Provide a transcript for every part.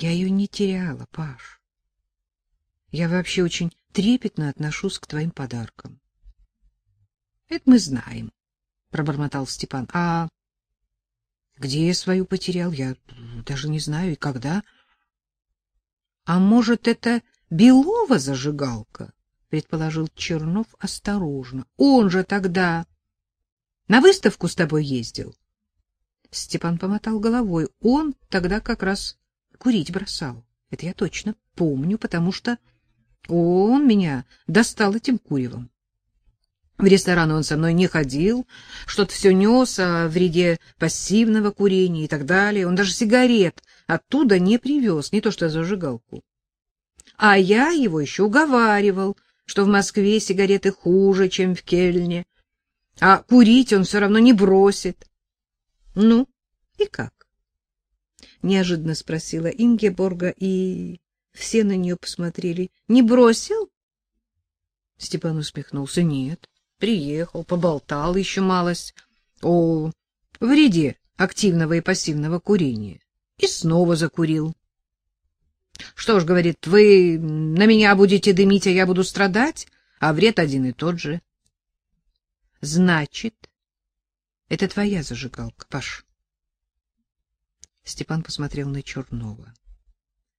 Я ее не теряла, Паш. Я вообще очень трепетно отношусь к твоим подаркам. — Это мы знаем, — пробормотал Степан. — А где я свою потерял, я даже не знаю, и когда. — А может, это Белова зажигалка? — предположил Чернов осторожно. — Он же тогда на выставку с тобой ездил. Степан помотал головой. Он тогда как раз курить бросал. Это я точно помню, потому что он меня достал этим куревом. В ресторан он со мной не ходил, что-то все нес о вреде пассивного курения и так далее. Он даже сигарет оттуда не привез, не то что зажигалку. А я его еще уговаривал, что в Москве сигареты хуже, чем в Кельне, а курить он все равно не бросит. Ну, и как? Неожиданно спросила Ингеборга, и все на нее посмотрели. Не бросил? Степан усмехнулся. Нет, приехал, поболтал еще малость о вреде активного и пассивного курения. И снова закурил. Что ж, говорит, вы на меня будете дымить, а я буду страдать, а вред один и тот же. Значит, это твоя зажигалка, Паш. Степан посмотрел на Чернова.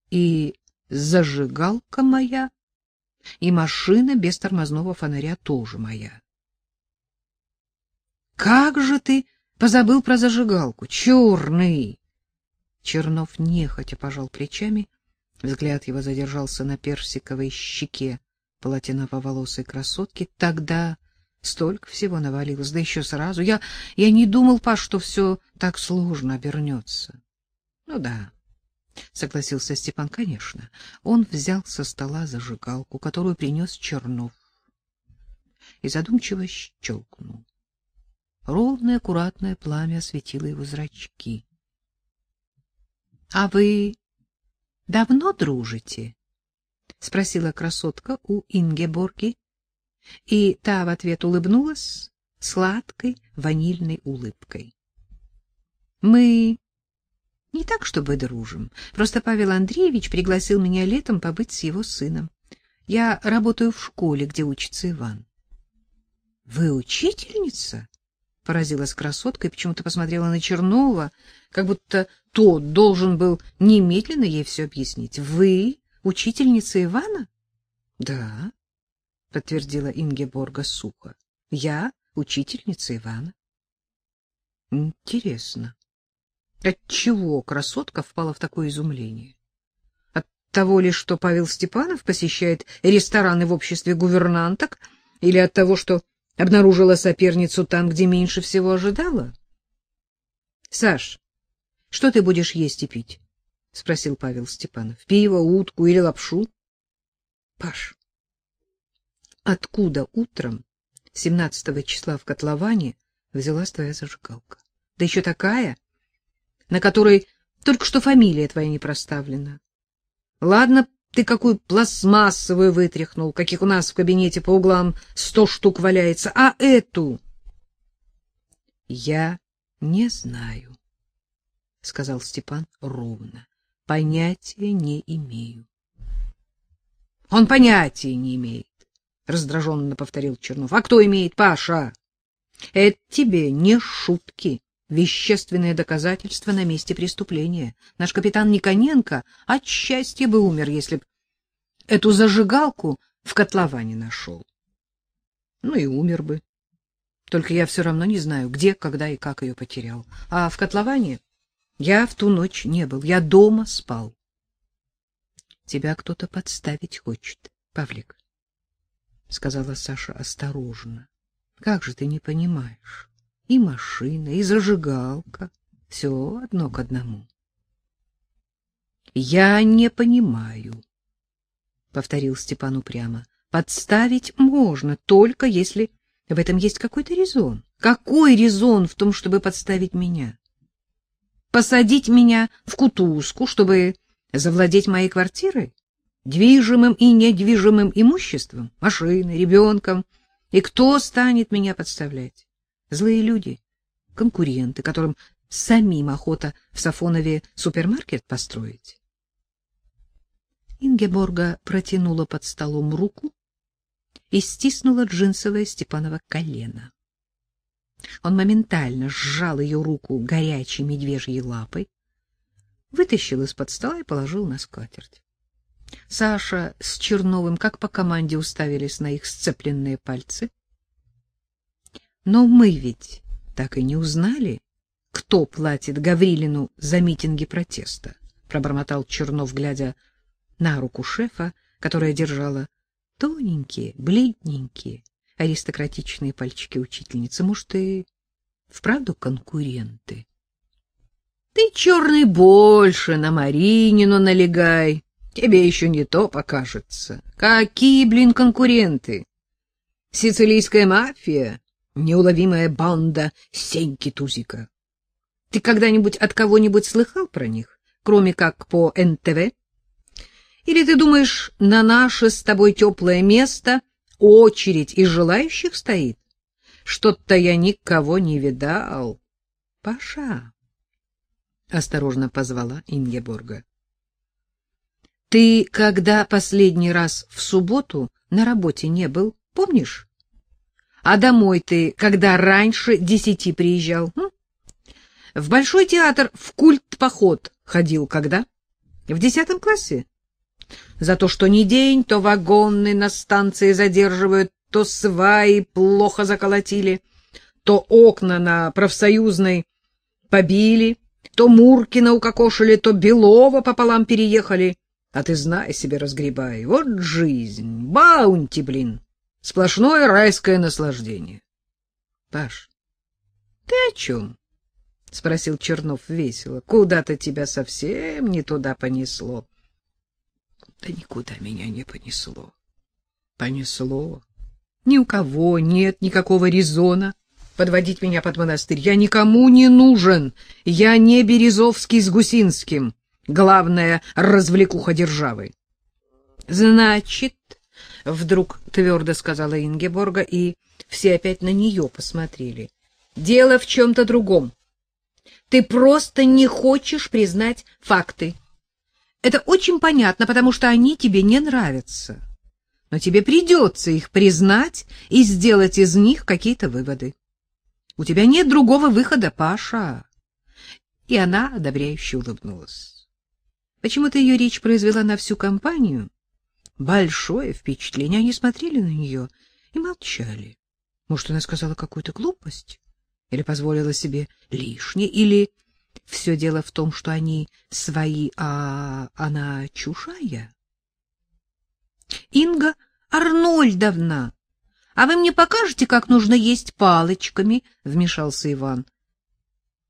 И зажигалка моя, и машина без тормозного фонаря тоже моя. Как же ты позабыл про зажигалку, черный? Чернов нехотя пожал плечами, взгляд его задержался на персиковой щеке полотеново-волосой красотки. Тогда столько всего навалилось, да еще сразу. Я я не думал, Паш, что все так сложно обернется. Ну да, согласился Степан, конечно. Он взял со стола зажигалку, которую принес Чернов, и задумчиво щелкнул. Ровное, аккуратное пламя осветило его зрачки. — А вы давно дружите? — спросила красотка у Ингеборги, и та в ответ улыбнулась сладкой ванильной улыбкой. — Мы не так, чтобы дружим. Просто Павел Андреевич пригласил меня летом побыть с его сыном. Я работаю в школе, где учится Иван. — Вы учительница? — поразилась красотка и почему-то посмотрела на Чернова, как будто тот должен был немедленно ей все объяснить. — Вы учительница Ивана? — Да, — подтвердила Ингеборга сухо. — Я учительница Ивана. — Интересно. Отчего красотка впала в такое изумление? От того ли, что Павел Степанов посещает рестораны в обществе гувернанток, или от того, что обнаружила соперницу там, где меньше всего ожидала? — Саш, что ты будешь есть и пить? — спросил Павел Степанов. — Пиво, утку или лапшу? — Паш, откуда утром 17 числа в котловане взялась твоя зажигалка? Да еще такая, на которой только что фамилия твоя не проставлена. Ладно, ты какую пластмассовую вытряхнул, каких у нас в кабинете по углам сто штук валяется, а эту? Я не знаю, сказал Степан ровно. Понятия не имею. Он понятия не имеет, раздраженно повторил Чернов. А кто имеет, Паша? Это тебе не шутки вещественные доказательства на месте преступления. Наш капитан Никоненко от счастья бы умер, если б эту зажигалку в котловане нашел. Ну и умер бы. Только я все равно не знаю, где, когда и как ее потерял. А в котловане я в ту ночь не был, я дома спал. Тебя кто-то подставить хочет, Павлик, — сказала Саша осторожно. Как же ты не понимаешь? И машина, и зажигалка. Все одно к одному. — Я не понимаю, — повторил Степан упрямо. — Подставить можно, только если в этом есть какой-то резон. Какой резон в том, чтобы подставить меня? Посадить меня в кутузку, чтобы завладеть моей квартирой? Движимым и недвижимым имуществом, машиной, ребенком? И кто станет меня подставлять? Злые люди, конкуренты, которым самим охота в Сафонове супермаркет построить. Ингеборга протянула под столом руку и стиснула джинсовое Степанова колено. Он моментально сжал ее руку горячей медвежьей лапой, вытащил из-под стола и положил на скатерть. Саша с Черновым, как по команде, уставились на их сцепленные пальцы. Но мы ведь так и не узнали, кто платит Гаврилину за митинги протеста, пробормотал Чернов, глядя на руку шефа, которая держала тоненькие, бледненькие, аристократичные пальчики учительницы. Может, и вправду конкуренты? Ты, черный, больше на Маринину налегай. Тебе еще не то покажется. Какие, блин, конкуренты? Сицилийская мафия, неуловимая банда Сеньки Тузика. Ты когда-нибудь от кого-нибудь слыхал про них, кроме как по НТВ? Или ты думаешь, на наше с тобой теплое место очередь из желающих стоит? Что-то я никого не видал. Паша, осторожно позвала Ингеборга. Ты когда последний раз в субботу на работе не был, помнишь? А домой ты когда раньше десяти приезжал? М? В Большой театр в культ-поход ходил когда? В десятом классе? За то, что не день, то вагоны на станции задерживают, то сваи плохо заколотили, то окна на профсоюзной побили, то Муркина укокошили, то Белова пополам переехали. А ты знай себе, разгребай. Вот жизнь, баунти, блин. Сплошное райское наслаждение. Паш, ты о чем? — спросил Чернов весело. — Куда-то тебя совсем не туда понесло. — Да никуда меня не понесло. — Понесло. Ни у кого нет никакого резона подводить меня под монастырь. Я никому не нужен. Я не Березовский с Гусинским. Главное — развлекуха державы. — Значит, — вдруг твердо сказала Ингеборга, и все опять на нее посмотрели. — Дело в чем-то другом. Ты просто не хочешь признать факты. Это очень понятно, потому что они тебе не нравятся. Но тебе придется их признать и сделать из них какие-то выводы. У тебя нет другого выхода, Паша. И она одобряюще улыбнулась. Почему-то ее речь произвела на всю компанию большое впечатление. Они смотрели на нее и молчали. Может, она сказала какую-то глупость? или позволила себе лишнее, или все дело в том, что они свои, а она чужая. Инга Арнольдовна, а вы мне покажете, как нужно есть палочками, вмешался Иван.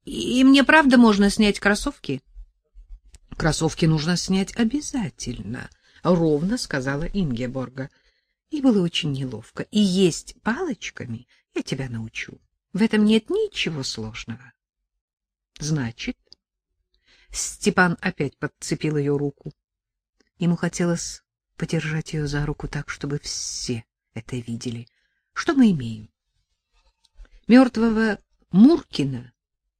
И мне правда можно снять кроссовки? Кроссовки нужно снять обязательно, ровно сказала Ингеборга. И было очень неловко. И есть палочками я тебя научу. В этом нет ничего сложного. Значит, Степан опять подцепил ее руку. Ему хотелось подержать ее за руку так, чтобы все это видели. Что мы имеем? Мертвого Муркина,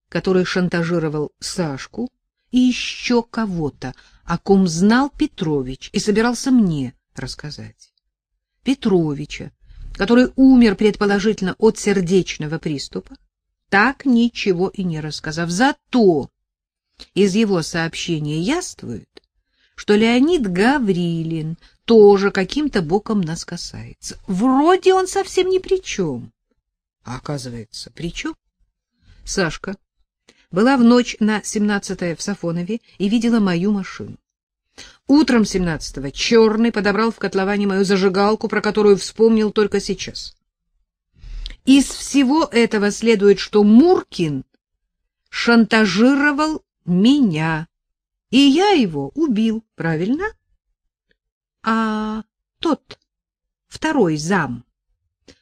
который шантажировал Сашку, и еще кого-то, о ком знал Петрович и собирался мне рассказать. Петровича, который умер предположительно от сердечного приступа, так ничего и не рассказав. Зато из его сообщения яствует, что Леонид Гаврилин тоже каким-то боком нас касается. Вроде он совсем ни при чем. А оказывается, при чем? Сашка была в ночь на 17 в Сафонове и видела мою машину. Утром 17-го Черный подобрал в котловане мою зажигалку, про которую вспомнил только сейчас. Из всего этого следует, что Муркин шантажировал меня, и я его убил, правильно? А тот, второй зам,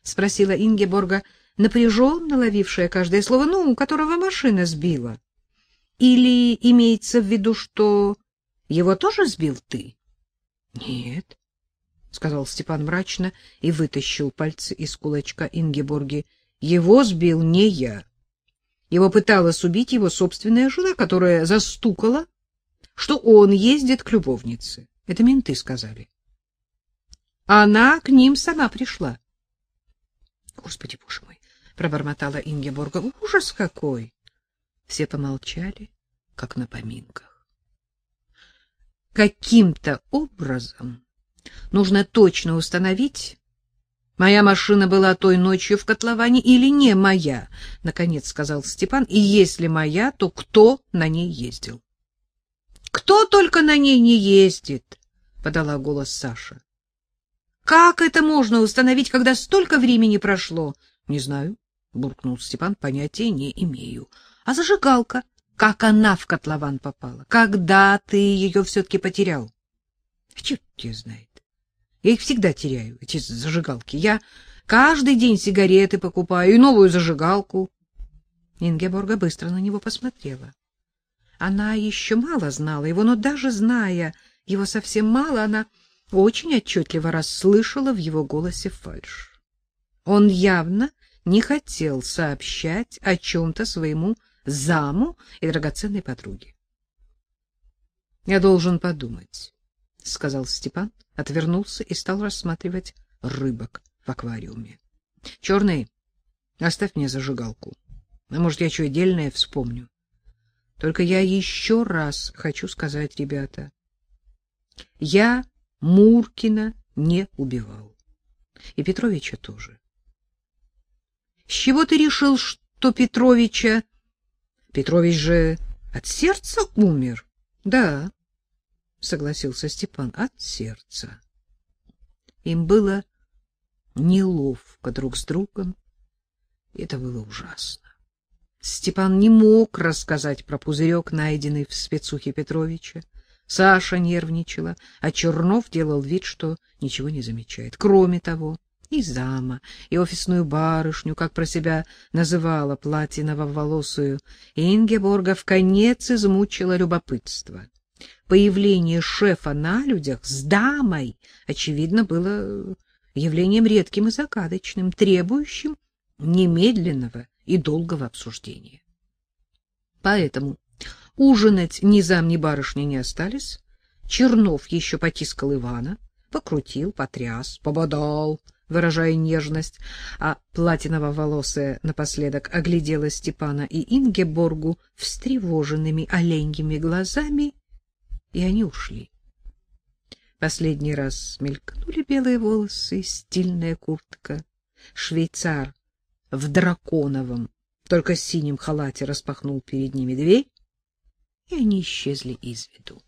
спросила Ингеборга, напряженно ловившая каждое слово, ну, у которого машина сбила. Или имеется в виду, что его тоже сбил ты? — Нет, — сказал Степан мрачно и вытащил пальцы из кулачка Ингеборги. — Его сбил не я. Его пыталась убить его собственная жена, которая застукала, что он ездит к любовнице. Это менты сказали. Она к ним сама пришла. Господи, боже мой, пробормотала Ингеборга. Ужас какой. Все помолчали, как на поминках. Каким-то образом нужно точно установить, моя машина была той ночью в котловане или не моя, наконец сказал Степан. И если моя, то кто на ней ездил? Кто только на ней не ездит, подала голос Саша. Как это можно установить, когда столько времени прошло? Не знаю, буркнул Степан, понятия не имею. А зажигалка, как она в котлован попала? Когда ты ее все-таки потерял? Черт тебя знает. Я их всегда теряю, эти зажигалки. Я каждый день сигареты покупаю и новую зажигалку. Ингеборга быстро на него посмотрела. Она еще мало знала его, но даже зная его совсем мало, она очень отчетливо расслышала в его голосе фальшь. Он явно не хотел сообщать о чем-то своему заму и драгоценной подруге. — Я должен подумать, — сказал Степан, отвернулся и стал рассматривать рыбок в аквариуме. — Черный, оставь мне зажигалку. А может, я что отдельное вспомню. Только я еще раз хочу сказать, ребята, я Муркина не убивал. И Петровича тоже. С чего ты решил, что Петровича... Петрович же от сердца умер? Да, согласился Степан, от сердца. Им было неловко друг с другом. Это было ужасно. Степан не мог рассказать про пузырек, найденный в спецухе Петровича. Саша нервничала, а Чернов делал вид, что ничего не замечает. Кроме того, и зама, и офисную барышню, как про себя называла платиново-волосую, Ингеборга в конец измучила любопытство. Появление шефа на людях с дамой, очевидно, было явлением редким и загадочным, требующим немедленного и долгого обсуждения. Поэтому ужинать ни зам, ни барышня не остались. Чернов еще потискал Ивана, покрутил, потряс, пободал, выражая нежность, а платиново-волосая напоследок оглядела Степана и Ингеборгу встревоженными оленьими глазами, и они ушли. Последний раз мелькнули белые волосы, стильная куртка. Швейцар в драконовом, только синем халате распахнул перед ними дверь, и они исчезли из виду.